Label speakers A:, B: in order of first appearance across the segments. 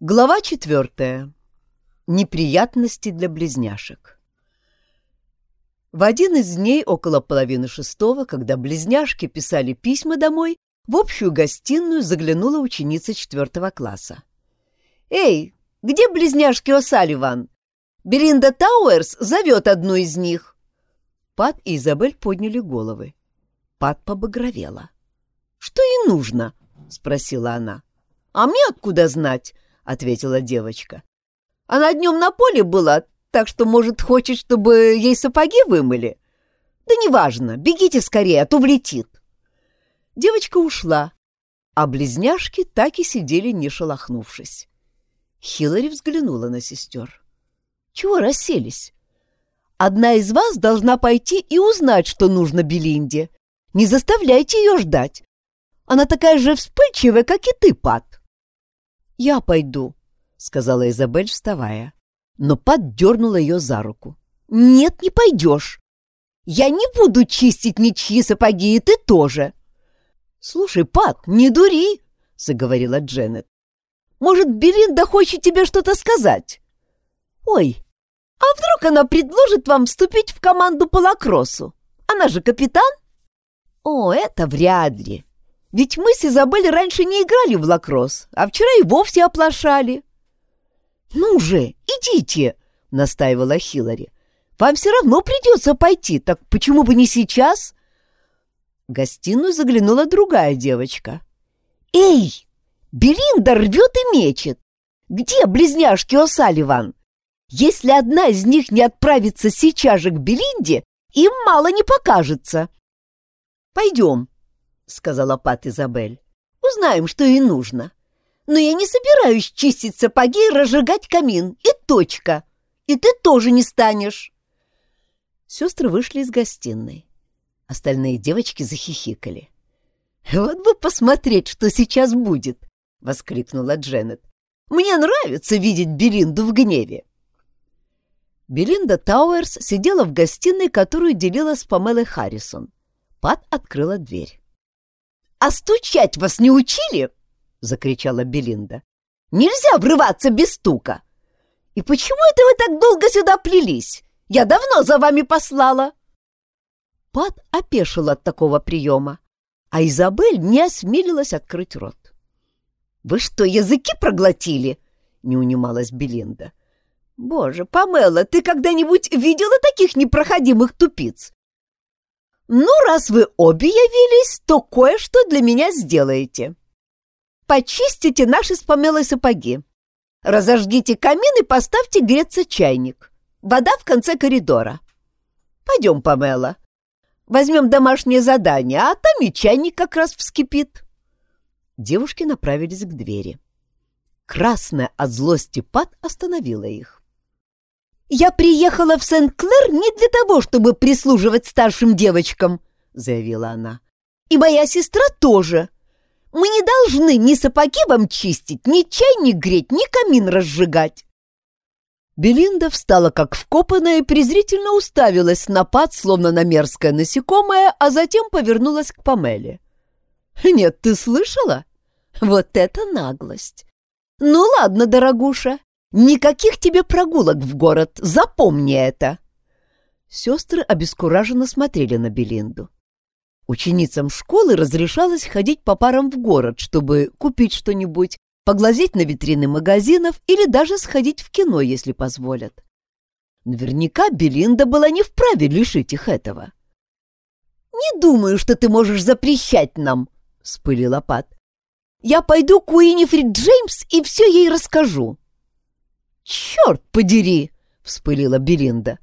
A: Глава четвертая. Неприятности для близняшек. В один из дней около половины шестого, когда близняшки писали письма домой, в общую гостиную заглянула ученица четвертого класса. «Эй, где близняшки О'Салливан? Белинда Тауэрс зовет одну из них!» Пат и Изабель подняли головы. Пат побагровела. «Что ей нужно?» — спросила она. «А мне откуда знать?» Ответила девочка. Она днем на поле была, так что, может, хочет, чтобы ей сапоги вымыли? Да неважно, бегите скорее, а то влетит. Девочка ушла, а близняшки так и сидели, не шелохнувшись. Хиллари взглянула на сестер. Чего расселись? Одна из вас должна пойти и узнать, что нужно Белинде. Не заставляйте ее ждать. Она такая же вспыльчивая, как и ты, Пат. «Я пойду», — сказала Изабель, вставая. Но Пат дернула ее за руку. «Нет, не пойдешь. Я не буду чистить ничьи сапоги, и ты тоже». «Слушай, Пат, не дури», — заговорила Дженнет. «Может, Белинда хочет тебе что-то сказать?» «Ой, а вдруг она предложит вам вступить в команду по лакроссу? Она же капитан?» «О, это вряд ли. Ведь мы с Изабель раньше не играли в лакросс, а вчера и вовсе оплошали. «Ну же, идите!» — настаивала Хиллари. «Вам все равно придется пойти, так почему бы не сейчас?» В гостиную заглянула другая девочка. «Эй, Белинда рвет и мечет! Где близняшки О'Салливан? Если одна из них не отправится сейчас же к Белинде, им мало не покажется!» «Пойдем!» — сказала Пат Изабель. «Узнаем, что ей нужно. Но я не собираюсь чистить сапоги и разжигать камин. И точка. И ты тоже не станешь». Сестры вышли из гостиной. Остальные девочки захихикали. «Вот бы посмотреть, что сейчас будет!» — воскликнула Дженнет. «Мне нравится видеть Белинду в гневе!» Белинда Тауэрс сидела в гостиной, которую делила с Памелой Харрисон. Пат открыла дверь. «А стучать вас не учили?» — закричала Белинда. «Нельзя врываться без стука! И почему это вы так долго сюда плелись? Я давно за вами послала!» Пат опешил от такого приема, а Изабель не осмелилась открыть рот. «Вы что, языки проглотили?» — не унималась Белинда. «Боже, Памела, ты когда-нибудь видела таких непроходимых тупиц? «Ну, раз вы обе явились, то кое-что для меня сделаете. Почистите наши с Памелой сапоги. Разожгите камин и поставьте греться чайник. Вода в конце коридора. Пойдем, Памела. Возьмем домашнее задание, а там и чайник как раз вскипит». Девушки направились к двери. Красная от злости Пат остановила их. «Я приехала в Сент-Клэр не для того, чтобы прислуживать старшим девочкам», — заявила она. «И моя сестра тоже. Мы не должны ни сапоги вам чистить, ни чайник греть, ни камин разжигать». Белинда встала как вкопанная и презрительно уставилась на пад, словно на мерзкое насекомое, а затем повернулась к Памеле. «Нет, ты слышала? Вот это наглость! Ну ладно, дорогуша, Никаких тебе прогулок в город, запомни это!» Сестры обескураженно смотрели на Белинду. Ученицам школы разрешалось ходить по парам в город, чтобы купить что-нибудь, поглазеть на витрины магазинов или даже сходить в кино, если позволят. Наверняка Белинда была не вправе лишить их этого. «Не думаю, что ты можешь запрещать нам», — вспылила Пат. «Я пойду к Уинифрид Джеймс и все ей расскажу». «Черт подери!» — вспылила Белинда.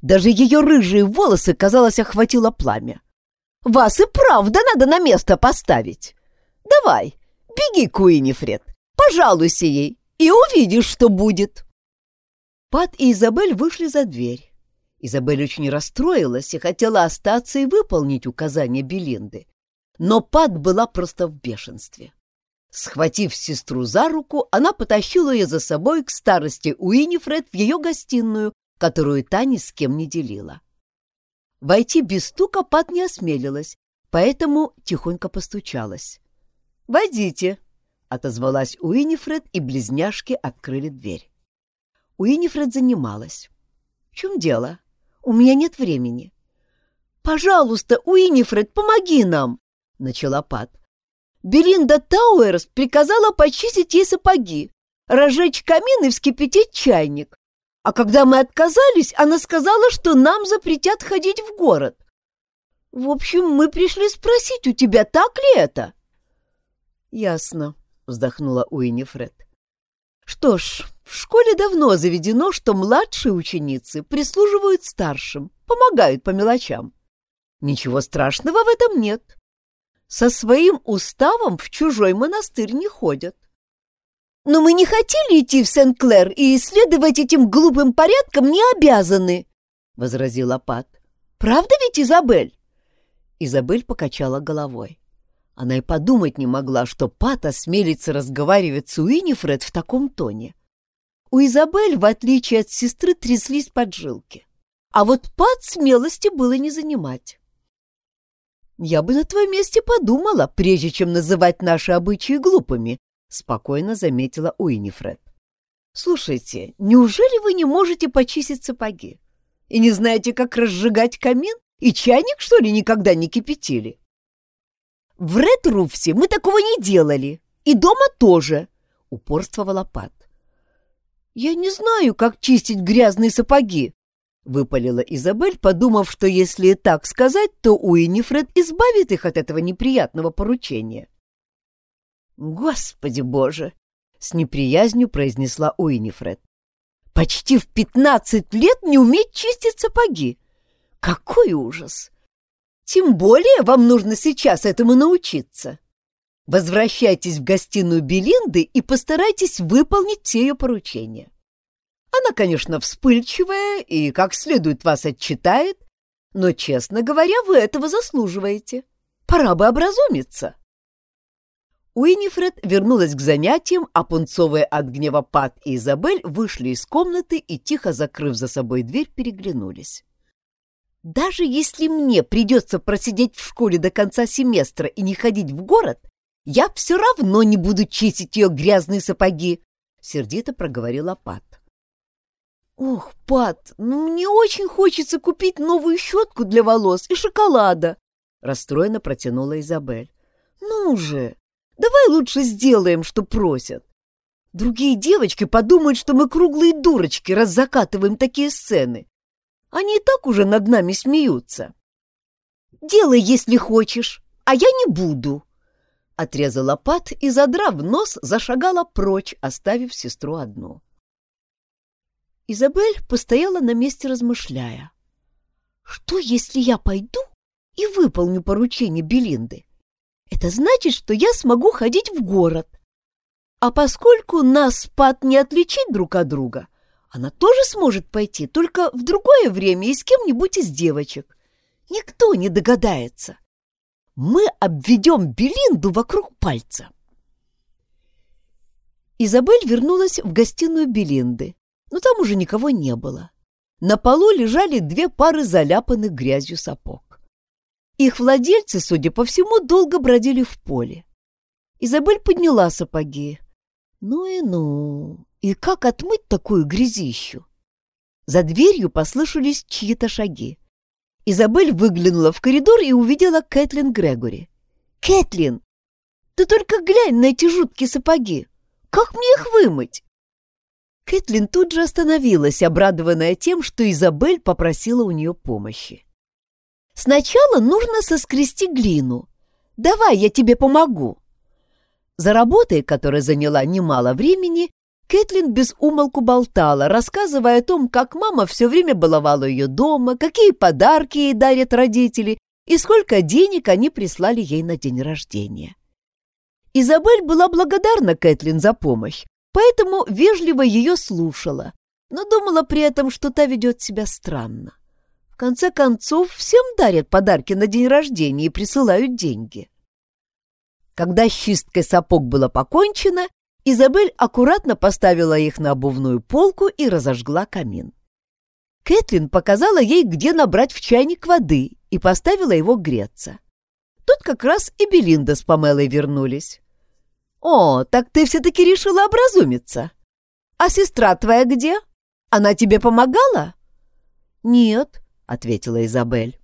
A: Даже ее рыжие волосы, казалось, охватило пламя. «Вас и правда надо на место поставить! Давай, беги к Уинифред, пожалуйся ей, и увидишь, что будет!» Пат и Изабель вышли за дверь. Изабель очень расстроилась и хотела остаться и выполнить указания Белинды. Но Пат была просто в бешенстве. Схватив сестру за руку, она потащила ее за собой к старости Уинифред в ее гостиную, которую та ни с кем не делила. Войти без стука Пат не осмелилась, поэтому тихонько постучалась. «Войдите», — отозвалась Уинифред, и близняшки открыли дверь. Уинифред занималась. «В чем дело? У меня нет времени». «Пожалуйста, Уинифред, помоги нам!» — начала Пат. «Белинда Тауэрс приказала почистить ей сапоги, разжечь камин и вскипятить чайник. А когда мы отказались, она сказала, что нам запретят ходить в город. В общем, мы пришли спросить у тебя, так ли это?» «Ясно», — вздохнула Уинифред. «Что ж, в школе давно заведено, что младшие ученицы прислуживают старшим, помогают по мелочам. Ничего страшного в этом нет. Со своим уставом в чужой монастырь не ходят. Но мы не хотели идти в Сен-Клер и исследовать этим глупым порядком не обязаны, — возразила Пат. Правда ведь, Изабель? Изабель покачала головой. Она и подумать не могла, что Пат осмелится разговаривать с Уинифред в таком тоне. У Изабель, в отличие от сестры, тряслись поджилки. А вот Пат смелости было не занимать. «Я бы на твоем месте подумала, прежде чем называть наши обычаи глупыми», — спокойно заметила Уинифред. «Слушайте, неужели вы не можете почистить сапоги? И не знаете, как разжигать камин? И чайник, что ли, никогда не кипятили?» «В Редруфсе мы такого не делали. И дома тоже», — упорствовала Пат. «Я не знаю, как чистить грязные сапоги», — выпалила Изабель, подумав, что если так сказать, то Уинифред избавит их от этого неприятного поручения. «Господи боже!» — с неприязнью произнесла Уинифред. «Почти в пятнадцать лет не уметь чистить сапоги! Какой ужас! Тем более вам нужно сейчас этому научиться. Возвращайтесь в гостиную Белинды и постарайтесь выполнить все ее поручения. Она, конечно, вспыльчивая и как следует вас отчитает, но, честно говоря, вы этого заслуживаете. Пора бы образумиться. Уинифред вернулась к занятиям, а пунцовые от гнева Пат и Изабель вышли из комнаты и, тихо закрыв за собой дверь, переглянулись. «Даже если мне придется просидеть в школе до конца семестра и не ходить в город, я все равно не буду чистить ее грязные сапоги», — сердито проговорила Пат. «Ох, Пат, ну мне очень хочется купить новую щетку для волос и шоколада!» Расстроенно протянула Изабель. «Ну же, давай лучше сделаем, что просят. Другие девочки подумают, что мы круглые дурочки, раз закатываем такие сцены. Они и так уже над нами смеются». «Делай, если хочешь, а я не буду!» Отрезала Пат и, задрав нос, зашагала прочь, оставив сестру одну. Изабель постояла на месте, размышляя. «Что, если я пойду и выполню поручение Белинды? Это значит, что я смогу ходить в город. А поскольку нас спад не отличить друг от друга, она тоже сможет пойти, только в другое время и с кем-нибудь из девочек. Никто не догадается. Мы обведем Белинду вокруг пальца». Изабель вернулась в гостиную Белинды но там уже никого не было. На полу лежали две пары заляпанных грязью сапог. Их владельцы, судя по всему, долго бродили в поле. Изабель подняла сапоги. Ну и ну, и как отмыть такую грязищу? За дверью послышались чьи-то шаги. Изабель выглянула в коридор и увидела Кэтлин Грегори. «Кэтлин, ты только глянь на эти жуткие сапоги! Как мне их вымыть?» Кэтлин тут же остановилась, обрадованная тем, что Изабель попросила у нее помощи. «Сначала нужно соскрести глину. Давай, я тебе помогу». За работой, которая заняла немало времени, Кэтлин без умолку болтала, рассказывая о том, как мама все время баловала ее дома, какие подарки ей дарят родители и сколько денег они прислали ей на день рождения. Изабель была благодарна Кэтлин за помощь, поэтому вежливо ее слушала, но думала при этом, что та ведет себя странно. В конце концов, всем дарят подарки на день рождения и присылают деньги. Когда с чисткой сапог было покончено, Изабель аккуратно поставила их на обувную полку и разожгла камин. Кэтлин показала ей, где набрать в чайник воды, и поставила его греться. Тут как раз и Белинда с Памелой вернулись. «О, так ты все-таки решила образумиться. А сестра твоя где? Она тебе помогала?» «Нет», — ответила Изабель.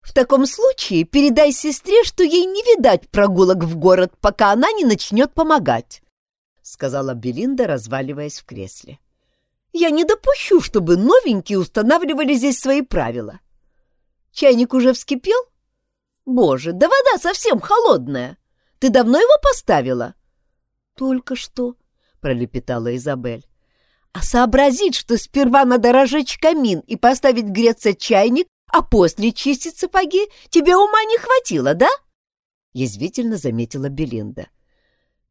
A: «В таком случае передай сестре, что ей не видать прогулок в город, пока она не начнет помогать», — сказала Белинда, разваливаясь в кресле. «Я не допущу, чтобы новенькие устанавливали здесь свои правила. Чайник уже вскипел? Боже, да вода совсем холодная!» Ты давно его поставила?» «Только что», — пролепетала Изабель. «А сообразить, что сперва надо разжечь камин и поставить греться чайник, а после чистить сапоги, тебе ума не хватило, да?» Язвительно заметила Белинда.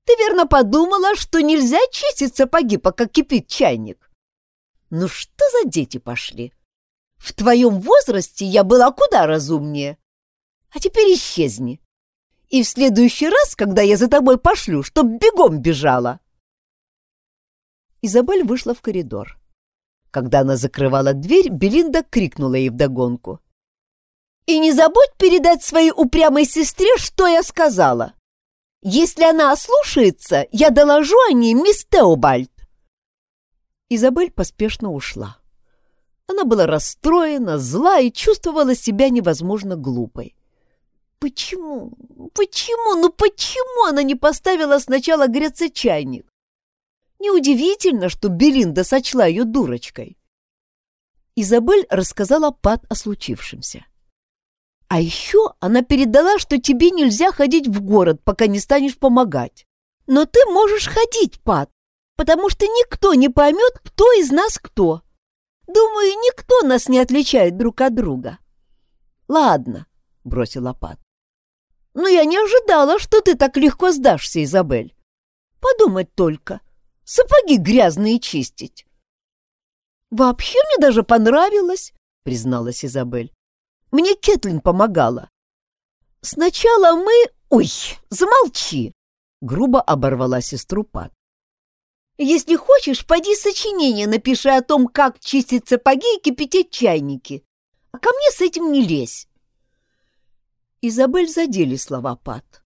A: «Ты верно подумала, что нельзя чистить сапоги, пока кипит чайник?» «Ну что за дети пошли? В твоем возрасте я была куда разумнее. А теперь исчезни. И в следующий раз, когда я за тобой пошлю, чтоб бегом бежала!» Изабель вышла в коридор. Когда она закрывала дверь, Белинда крикнула ей вдогонку. «И не забудь передать своей упрямой сестре, что я сказала. Если она ослушается, я доложу о ней мисс Теобальд». Изабель поспешно ушла. Она была расстроена, зла и чувствовала себя невозможно глупой. Почему? Почему? Ну почему она не поставила сначала греться чайник? Неудивительно, что Белинда сочла ее дурочкой. Изабель рассказала Пат о случившемся. А еще она передала, что тебе нельзя ходить в город, пока не станешь помогать. Но ты можешь ходить, Пат, потому что никто не поймет, кто из нас кто. Думаю, никто нас не отличает друг от друга. Ладно, бросила Пат. Но я не ожидала, что ты так легко сдашься, Изабель. Подумать только, сапоги грязные чистить. Вообще мне даже понравилось, призналась Изабель. Мне Кетлин помогала. Сначала мы... Ой, замолчи! Грубо оборвала сестру Пат. Если хочешь, поди сочинение напиши о том, как чистить сапоги и кипятить чайники. А ко мне с этим не лезь. Изабель задели слова Пат.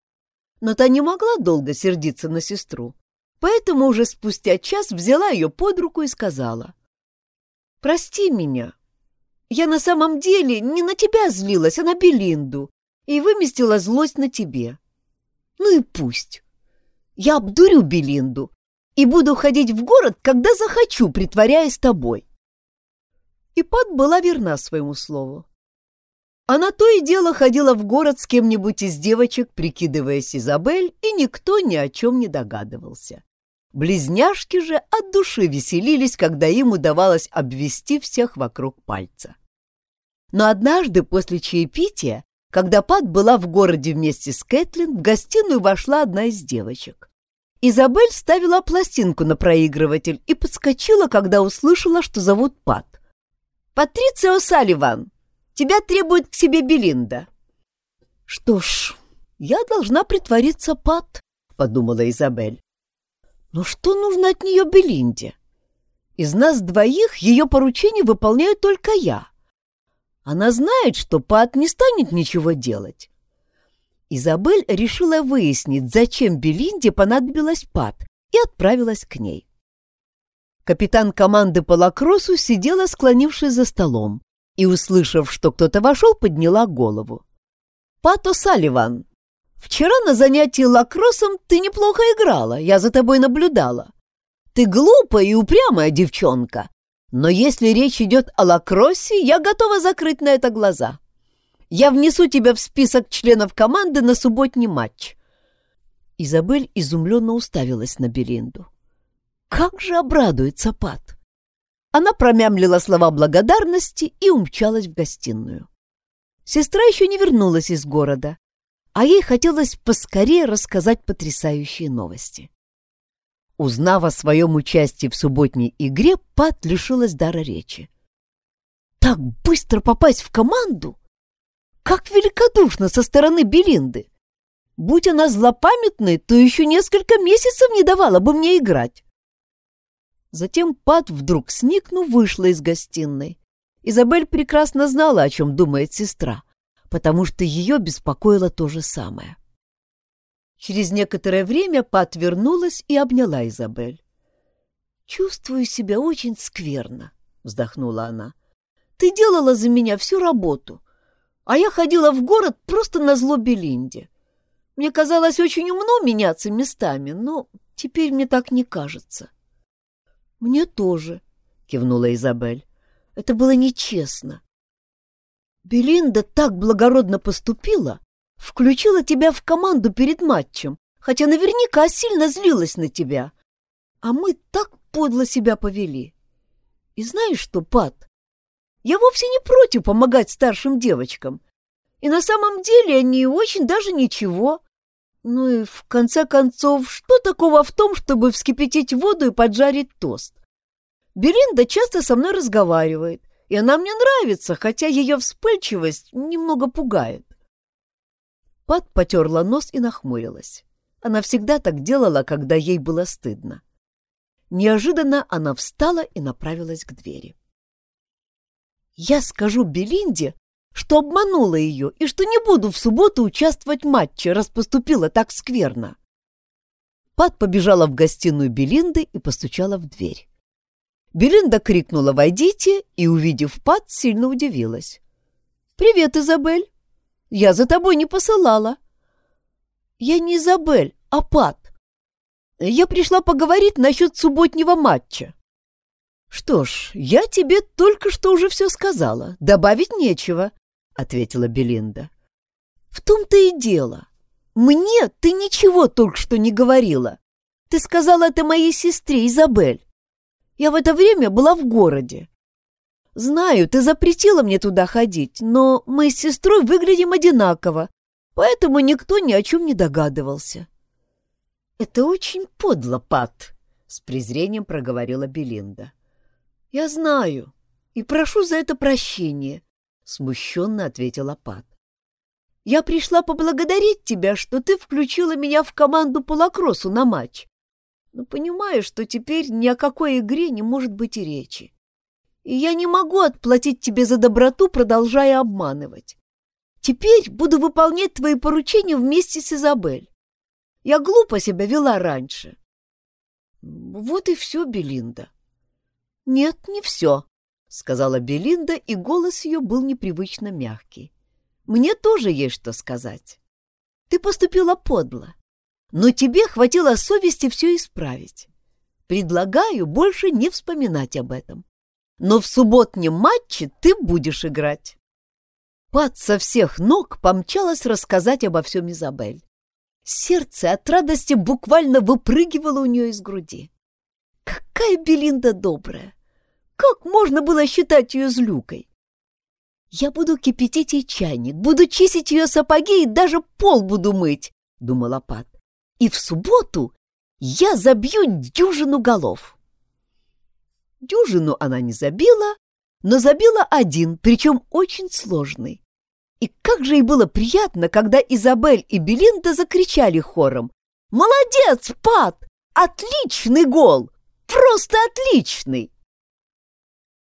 A: Но та не могла долго сердиться на сестру, поэтому уже спустя час взяла ее под руку и сказала. «Прости меня. Я на самом деле не на тебя злилась, а на Белинду, и выместила злость на тебе. Ну и пусть. Я обдурю Белинду и буду ходить в город, когда захочу, притворяясь тобой». И Пат была верна своему слову. Она то и дело ходила в город с кем-нибудь из девочек, прикидываясь Изабель, и никто ни о чем не догадывался. Близняшки же от души веселились, когда им удавалось обвести всех вокруг пальца. Но однажды после чаепития, когда Пат была в городе вместе с Кэтлин, в гостиную вошла одна из девочек. Изабель ставила пластинку на проигрыватель и подскочила, когда услышала, что зовут Пат. «Патрицио Салливан!» Тебя требует к себе Белинда. Что ж, я должна притвориться Пат, подумала Изабель. Но что нужно от нее Белинде? Из нас двоих ее поручение выполняю только я. Она знает, что Пат не станет ничего делать. Изабель решила выяснить, зачем Белинде понадобилась Пат, и отправилась к ней. Капитан команды по лакроссу сидела, склонившись за столом, и, услышав, что кто-то вошел, подняла голову. «Пато Салливан, вчера на занятии лакроссом ты неплохо играла, я за тобой наблюдала. Ты глупая и упрямая девчонка, но если речь идет о лакроссе, я готова закрыть на это глаза. Я внесу тебя в список членов команды на субботний матч». Изабель изумленно уставилась на Белинду. «Как же обрадуется Пат!» Она промямлила слова благодарности и умчалась в гостиную. Сестра еще не вернулась из города, а ей хотелось поскорее рассказать потрясающие новости. Узнав о своем участии в субботней игре, Пат лишилась дара речи. «Так быстро попасть в команду? Как великодушно со стороны Белинды! Будь она злопамятной, то еще несколько месяцев не давала бы мне играть. Затем Пат, вдруг сникнув, вышла из гостиной. Изабель прекрасно знала, о чем думает сестра, потому что ее беспокоило то же самое. Через некоторое время Пат вернулась и обняла Изабель. «Чувствую себя очень скверно», — вздохнула она. «Ты делала за меня всю работу, а я ходила в город просто на зло Белинде. Мне казалось очень умно меняться местами, но теперь мне так не кажется». «Мне тоже», — кивнула Изабель. «Это было нечестно. Белинда так благородно поступила, включила тебя в команду перед матчем, хотя наверняка сильно злилась на тебя. А мы так подло себя повели. И знаешь что, Пат, я вовсе не против помогать старшим девочкам. И на самом деле они очень даже ничего. Ну и в конце концов, что такого в том, чтобы вскипятить воду и поджарить тост? Белинда часто со мной разговаривает, и она мне нравится, хотя ее вспыльчивость немного пугает. Пат потерла нос и нахмурилась. Она всегда так делала, когда ей было стыдно. Неожиданно она встала и направилась к двери. «Я скажу Белинде, что обманула ее и что не буду в субботу участвовать в матче, раз поступила так скверно». Пат побежала в гостиную Белинды и постучала в дверь. Белинда крикнула «Войдите!» и, увидев Пат, сильно удивилась. «Привет, Изабель! Я за тобой не посылала!» «Я не Изабель, а Пат. Я пришла поговорить насчет субботнего матча». «Что ж, я тебе только что уже все сказала. Добавить нечего», — ответила Белинда. «В том-то и дело. Мне ты ничего только что не говорила. Ты сказала это моей сестре Изабель. Я в это время была в городе. Знаю, ты запретила мне туда ходить, но мы с сестрой выглядим одинаково, поэтому никто ни о чем не догадывался. Это очень подло, Пат, с презрением проговорила Белинда. Я знаю и прошу за это прощения, смущенно ответила Пат. Я пришла поблагодарить тебя, что ты включила меня в команду по лакроссу на матч но понимаю, что теперь ни о какой игре не может быть и речи. И я не могу отплатить тебе за доброту, продолжая обманывать. Теперь буду выполнять твои поручения вместе с Изабель. Я глупо себя вела раньше. Вот и все, Белинда. Нет, не все, — сказала Белинда, и голос ее был непривычно мягкий. Мне тоже есть что сказать. Ты поступила подло но тебе хватило совести все исправить. Предлагаю больше не вспоминать об этом. Но в субботнем матче ты будешь играть. Пат со всех ног помчалась рассказать обо всем Изабель. Сердце от радости буквально выпрыгивало у нее из груди. Какая Белинда добрая! Как можно было считать ее злюкой? Я буду кипятить ей чайник, буду чистить ее сапоги и даже пол буду мыть, — думала Пат и в субботу я забью дюжину голов. Дюжину она не забила, но забила один, причем очень сложный. И как же ей было приятно, когда Изабель и Белинда закричали хором. «Молодец, Пат! Отличный гол! Просто отличный!»